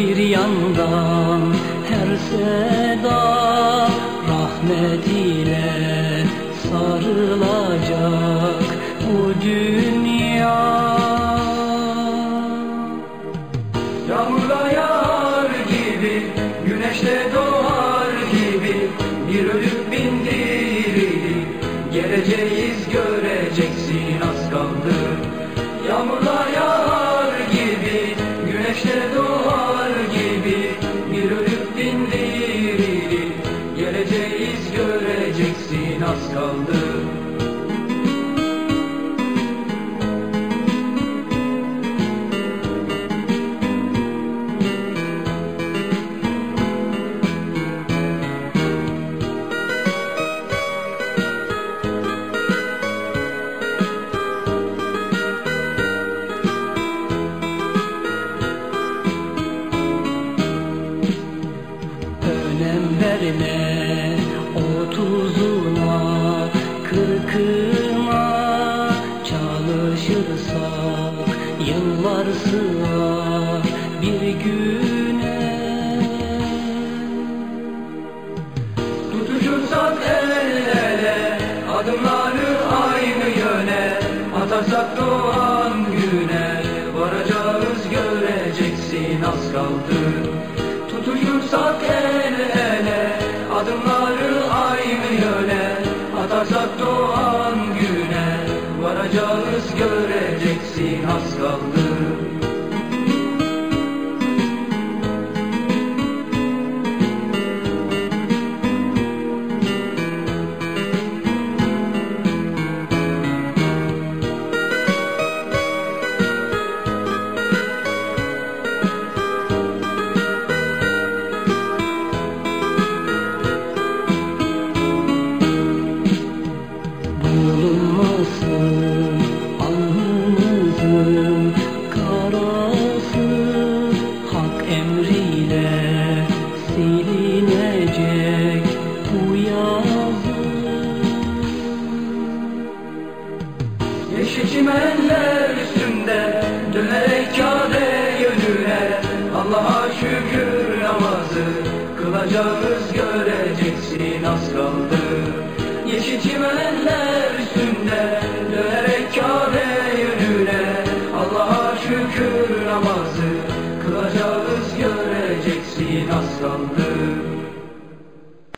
Bir yandan her seda rahmet ile sarılacak bu dünya. Yağmurda kaldı. Verme otuzuna kırkına Çalışırsak yıllar sığar bir güne. Tutuşursak el ele Adımları aynı yöne Atarsak doğan güne Varacağız göreceksin az kaldı göreceksin az kaldı. Bulunmasın emriyle silinecek bu yazı. Yeşil çimenler üstünde Dönerek Kabe yönüne. Allah'a şükür namazı Kılacağız göreceksin az kaldı. Yeşil çimenler üstünde Dönerek Kabe yönüne. Allah'a şükür namazı Kurtulacağız göreceksin aslanım.